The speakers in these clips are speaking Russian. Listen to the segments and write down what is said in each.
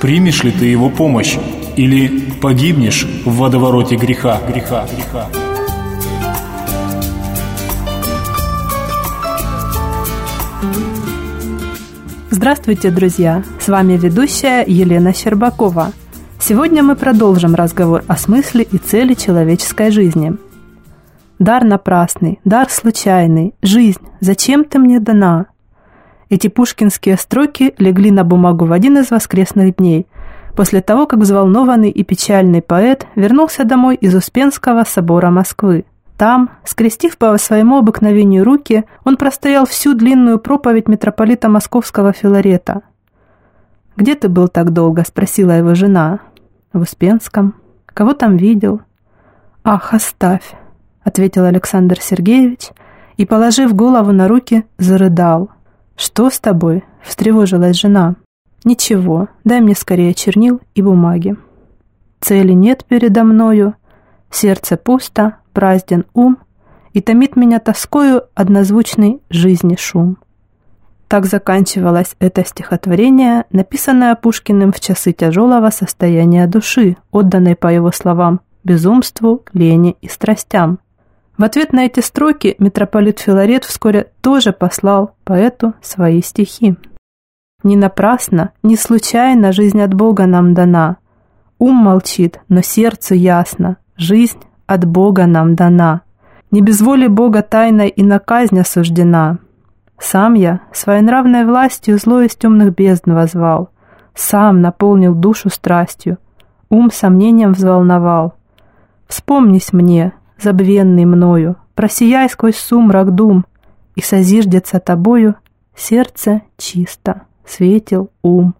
Примешь ли ты его помощь или погибнешь в водовороте греха, греха, греха. Здравствуйте, друзья! С вами ведущая Елена Щербакова. Сегодня мы продолжим разговор о смысле и цели человеческой жизни. Дар напрасный, дар случайный, жизнь, зачем ты мне дана? Эти пушкинские строки легли на бумагу в один из воскресных дней, после того, как взволнованный и печальный поэт вернулся домой из Успенского собора Москвы – там, скрестив по своему обыкновению руки, он простоял всю длинную проповедь митрополита Московского Филарета. «Где ты был так долго?» – спросила его жена. «В Успенском. Кого там видел?» «Ах, оставь!» – ответил Александр Сергеевич и, положив голову на руки, зарыдал. «Что с тобой?» – встревожилась жена. «Ничего, дай мне скорее чернил и бумаги. Цели нет передо мною, сердце пусто, празден ум, и томит меня тоскою однозвучный жизни шум. Так заканчивалось это стихотворение, написанное Пушкиным в часы тяжелого состояния души, отданной, по его словам, безумству, лени и страстям. В ответ на эти строки митрополит Филарет вскоре тоже послал поэту свои стихи. «Не напрасно, не случайно жизнь от Бога нам дана. Ум молчит, но сердцу ясно, жизнь от Бога нам дана. Не без воли Бога тайной и на казнь осуждена. Сам я своенравной властью зло из темных бездн возвал, сам наполнил душу страстью, ум сомнением взволновал. Вспомнись мне, забвенный мною, просияй сквозь сумрак дум, и созиждется тобою сердце чисто, светил ум.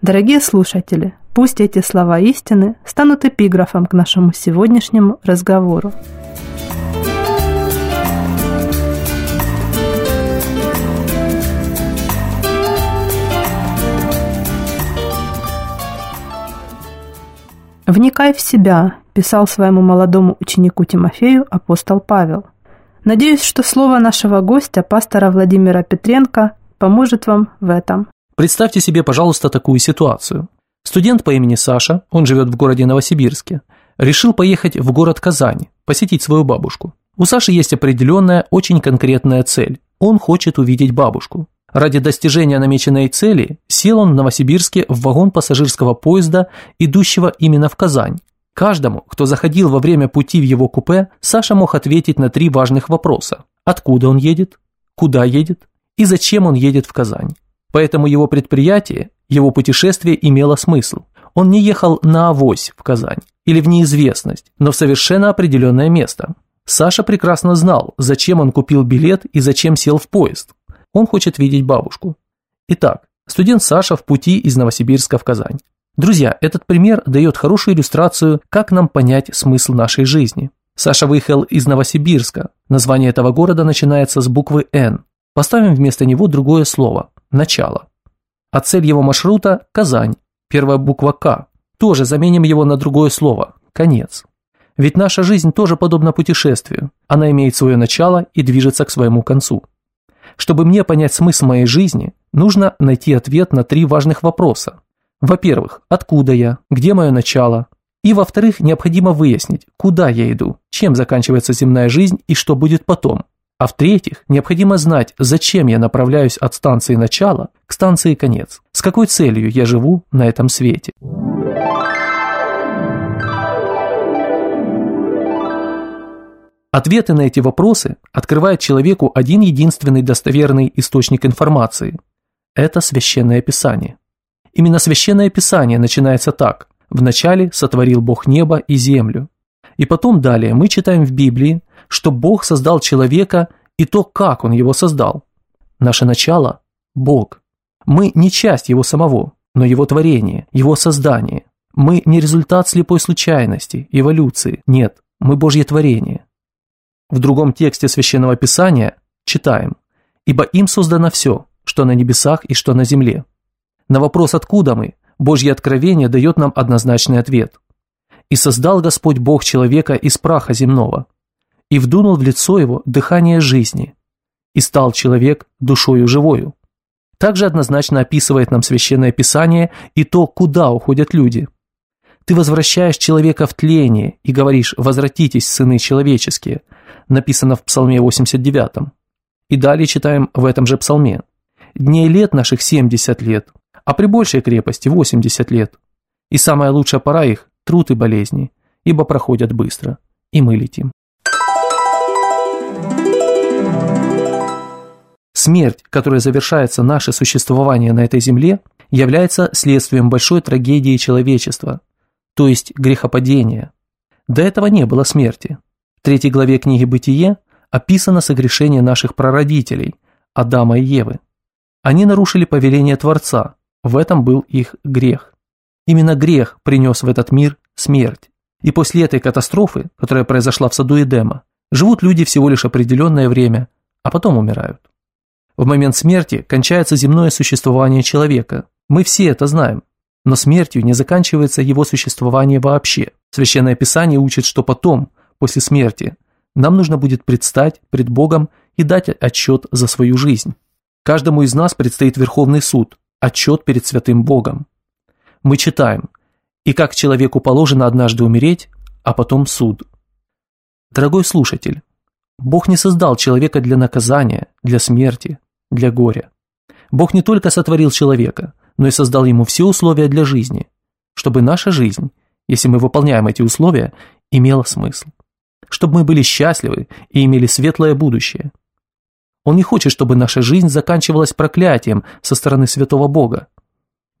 Дорогие слушатели, Пусть эти слова истины станут эпиграфом к нашему сегодняшнему разговору. «Вникай в себя», – писал своему молодому ученику Тимофею апостол Павел. «Надеюсь, что слово нашего гостя, пастора Владимира Петренко, поможет вам в этом». Представьте себе, пожалуйста, такую ситуацию. Студент по имени Саша, он живет в городе Новосибирске, решил поехать в город Казань, посетить свою бабушку. У Саши есть определенная, очень конкретная цель. Он хочет увидеть бабушку. Ради достижения намеченной цели сел он в Новосибирске в вагон пассажирского поезда, идущего именно в Казань. Каждому, кто заходил во время пути в его купе, Саша мог ответить на три важных вопроса. Откуда он едет, куда едет и зачем он едет в Казань. Поэтому его предприятие его путешествие имело смысл. Он не ехал на авось в Казань или в неизвестность, но в совершенно определенное место. Саша прекрасно знал, зачем он купил билет и зачем сел в поезд. Он хочет видеть бабушку. Итак, студент Саша в пути из Новосибирска в Казань. Друзья, этот пример дает хорошую иллюстрацию, как нам понять смысл нашей жизни. Саша выехал из Новосибирска. Название этого города начинается с буквы «Н». Поставим вместо него другое слово – «начало». А цель его маршрута – Казань, первая буква «К». тоже заменим его на другое слово – конец. Ведь наша жизнь тоже подобна путешествию. Она имеет свое начало и движется к своему концу. Чтобы мне понять смысл моей жизни, нужно найти ответ на три важных вопроса. Во-первых, откуда я, где мое начало? И во-вторых, необходимо выяснить, куда я иду, чем заканчивается земная жизнь и что будет потом. А в-третьих, необходимо знать, зачем я направляюсь от станции начала к станции конец, с какой целью я живу на этом свете. Ответы на эти вопросы открывает человеку один единственный достоверный источник информации. Это Священное Писание. Именно Священное Писание начинается так. «Вначале сотворил Бог небо и землю». И потом далее мы читаем в Библии, что Бог создал человека и то, как Он его создал. Наше начало – Бог. Мы не часть Его самого, но Его творение, Его создание. Мы не результат слепой случайности, эволюции. Нет, мы Божье творение. В другом тексте Священного Писания читаем «Ибо им создано все, что на небесах и что на земле». На вопрос «Откуда мы?» Божье откровение дает нам однозначный ответ. «И создал Господь Бог человека из праха земного, и вдунул в лицо его дыхание жизни, и стал человек душою живою. Также однозначно описывает нам Священное Писание и то, куда уходят люди. Ты возвращаешь человека в тление и говоришь «возвратитесь, сыны человеческие», написано в Псалме 89. И далее читаем в этом же Псалме. «Дней лет наших 70 лет, а при большей крепости 80 лет. И самая лучшая пора их – труд и болезни, ибо проходят быстро, и мы летим». Смерть, которой завершается наше существование на этой земле, является следствием большой трагедии человечества, то есть грехопадения. До этого не было смерти. В третьей главе книги «Бытие» описано согрешение наших прародителей, Адама и Евы. Они нарушили повеление Творца, в этом был их грех. Именно грех принес в этот мир смерть. И после этой катастрофы, которая произошла в саду Эдема, живут люди всего лишь определенное время, а потом умирают. В момент смерти кончается земное существование человека. Мы все это знаем. Но смертью не заканчивается его существование вообще. Священное Писание учит, что потом, после смерти, нам нужно будет предстать пред Богом и дать отчет за свою жизнь. Каждому из нас предстоит Верховный суд, отчет перед святым Богом. Мы читаем, и как человеку положено однажды умереть, а потом суд. Дорогой слушатель, Бог не создал человека для наказания, для смерти, для горя. Бог не только сотворил человека, но и создал ему все условия для жизни, чтобы наша жизнь, если мы выполняем эти условия, имела смысл. Чтобы мы были счастливы и имели светлое будущее. Он не хочет, чтобы наша жизнь заканчивалась проклятием со стороны святого Бога.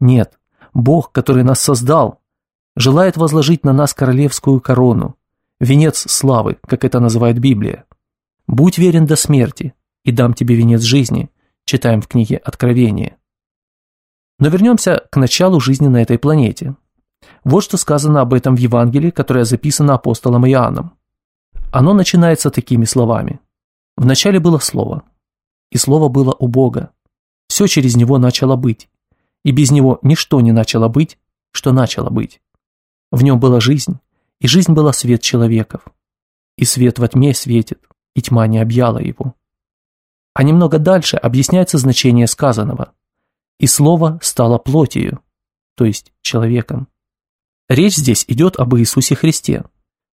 Нет, Бог, который нас создал, желает возложить на нас королевскую корону, венец славы, как это называет Библия. «Будь верен до смерти, и дам тебе венец жизни», читаем в книге Откровение. Но вернемся к началу жизни на этой планете. Вот что сказано об этом в Евангелии, которое записано апостолом Иоанном. Оно начинается такими словами. «Вначале было Слово, и Слово было у Бога. Все через Него начало быть, и без Него ничто не начало быть, что начало быть. В Нем была жизнь, и жизнь была свет человеков. И свет во тьме светит, и тьма не объяла его. А немного дальше объясняется значение сказанного. И слово стало плотью, то есть человеком. Речь здесь идет об Иисусе Христе.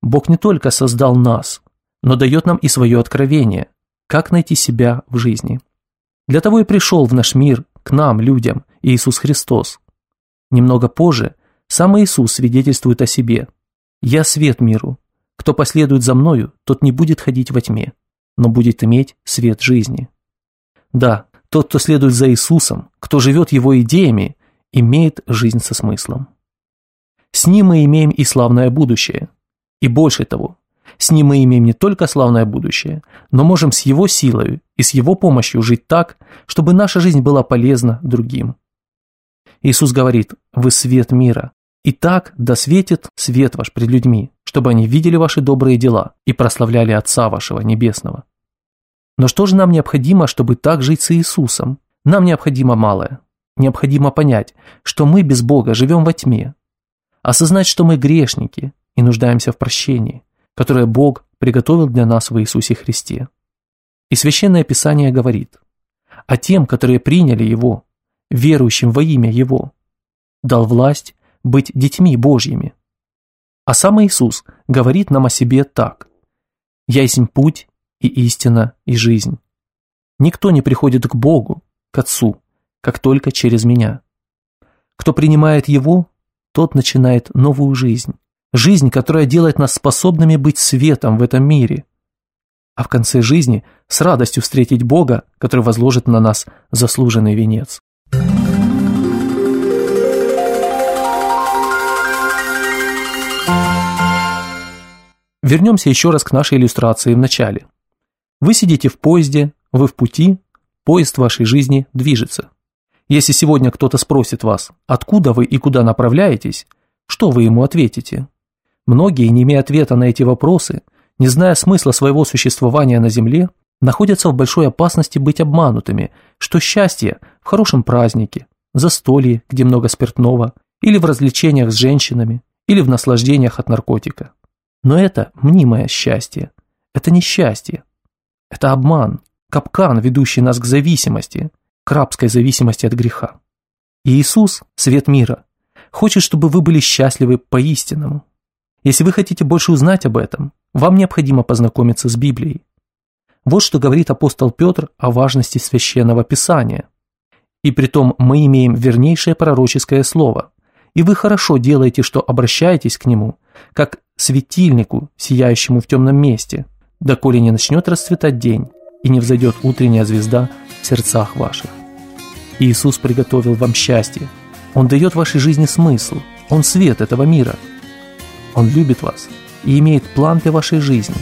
Бог не только создал нас, но дает нам и свое откровение, как найти себя в жизни. Для того и пришел в наш мир, к нам, людям, Иисус Христос. Немного позже сам Иисус свидетельствует о себе. «Я свет миру. Кто последует за мною, тот не будет ходить во тьме, но будет иметь свет жизни. Да, тот, кто следует за Иисусом, кто живет его идеями, имеет жизнь со смыслом. С ним мы имеем и славное будущее. И больше того, с ним мы имеем не только славное будущее, но можем с его силой и с его помощью жить так, чтобы наша жизнь была полезна другим. Иисус говорит, вы свет мира. И так да светит свет ваш пред людьми, чтобы они видели ваши добрые дела и прославляли Отца вашего Небесного. Но что же нам необходимо, чтобы так жить с Иисусом? Нам необходимо малое. Необходимо понять, что мы без Бога живем во тьме. осознать, что мы грешники и нуждаемся в прощении, которое Бог приготовил для нас в Иисусе Христе. И Священное Писание говорит, а тем, которые приняли Его, верующим во имя Его, дал власть быть детьми Божьими. А сам Иисус говорит нам о себе так. «Я есть путь и истина и жизнь. Никто не приходит к Богу, к Отцу, как только через меня. Кто принимает Его, тот начинает новую жизнь. Жизнь, которая делает нас способными быть светом в этом мире. А в конце жизни с радостью встретить Бога, который возложит на нас заслуженный венец. Вернемся еще раз к нашей иллюстрации в начале. Вы сидите в поезде, вы в пути, поезд вашей жизни движется. Если сегодня кто-то спросит вас, откуда вы и куда направляетесь, что вы ему ответите? Многие, не имея ответа на эти вопросы, не зная смысла своего существования на Земле, находятся в большой опасности быть обманутыми, что счастье в хорошем празднике, застолье, где много спиртного, или в развлечениях с женщинами, или в наслаждениях от наркотика. Но это мнимое счастье. Это не счастье. Это обман, капкан, ведущий нас к зависимости, к рабской зависимости от греха. Иисус, свет мира, хочет, чтобы вы были счастливы по-истинному. Если вы хотите больше узнать об этом, вам необходимо познакомиться с Библией. Вот что говорит апостол Петр о важности священного писания. И притом мы имеем вернейшее пророческое слово, и вы хорошо делаете, что обращаетесь к нему, как светильнику, сияющему в темном месте, доколе не начнет расцветать день и не взойдет утренняя звезда в сердцах ваших. Иисус приготовил вам счастье. Он дает вашей жизни смысл. Он свет этого мира. Он любит вас и имеет план для вашей жизни.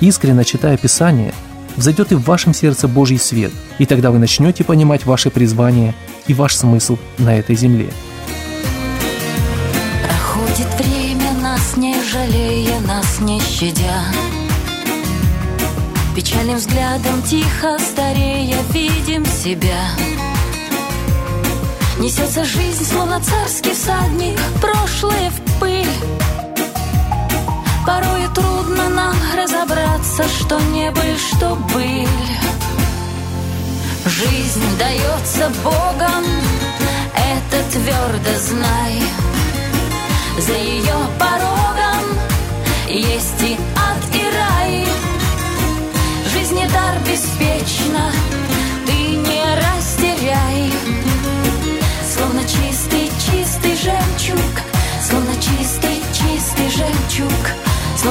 Искренне читая Писание, взойдет и в вашем сердце Божий свет, и тогда вы начнете понимать ваше призвание и ваш смысл на этой земле. Проходит время, нас не жалея, нас не щадя. Печальным взглядом тихо старея видим себя. Несется жизнь, словно царский всадник, прошлое в пыль. Порой трудно нам разобраться, что не были, что были. Жизнь дается Богом, это твердо знай. За ее порогом есть и ад, и рай. Жизни дар беспечно,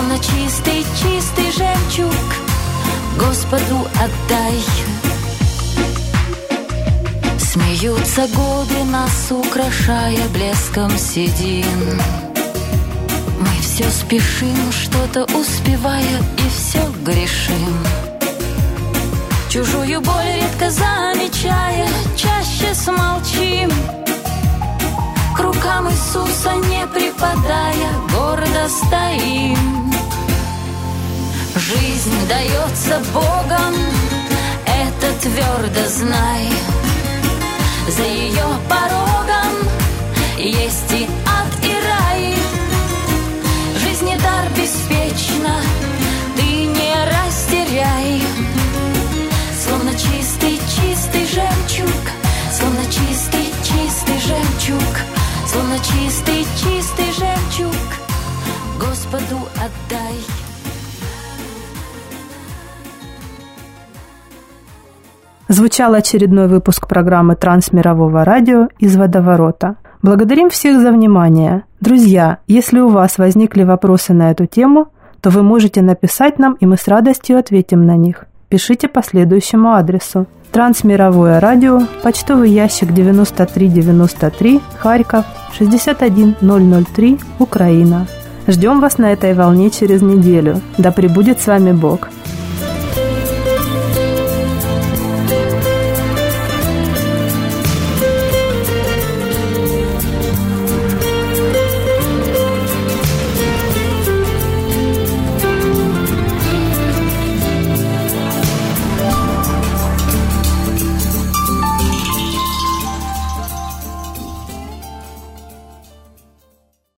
словно чистый, чистый жемчуг, Господу отдай. Смеются годы, нас украшая блеском седин. Мы все спешим, что-то успевая, и все грешим. Чужую боль редко замечая, чаще смолчим. К рукам Иисуса не припадая, гордо стоим. Жизнь дается Богом, это твердо знай. За ее порогом есть и ад, и рай. Жизни дар беспечно, ты не растеряй. Словно чистый, чистый жемчуг, словно чистый, чистый жемчуг, словно чистый, чистый жемчуг, Господу отдай. Звучал очередной выпуск программы Трансмирового радио из водоворота. Благодарим всех за внимание. Друзья, если у вас возникли вопросы на эту тему, то вы можете написать нам, и мы с радостью ответим на них. Пишите по следующему адресу. Трансмировое радио, почтовый ящик 9393, Харьков, 61003, Украина. Ждем вас на этой волне через неделю. Да пребудет с вами Бог.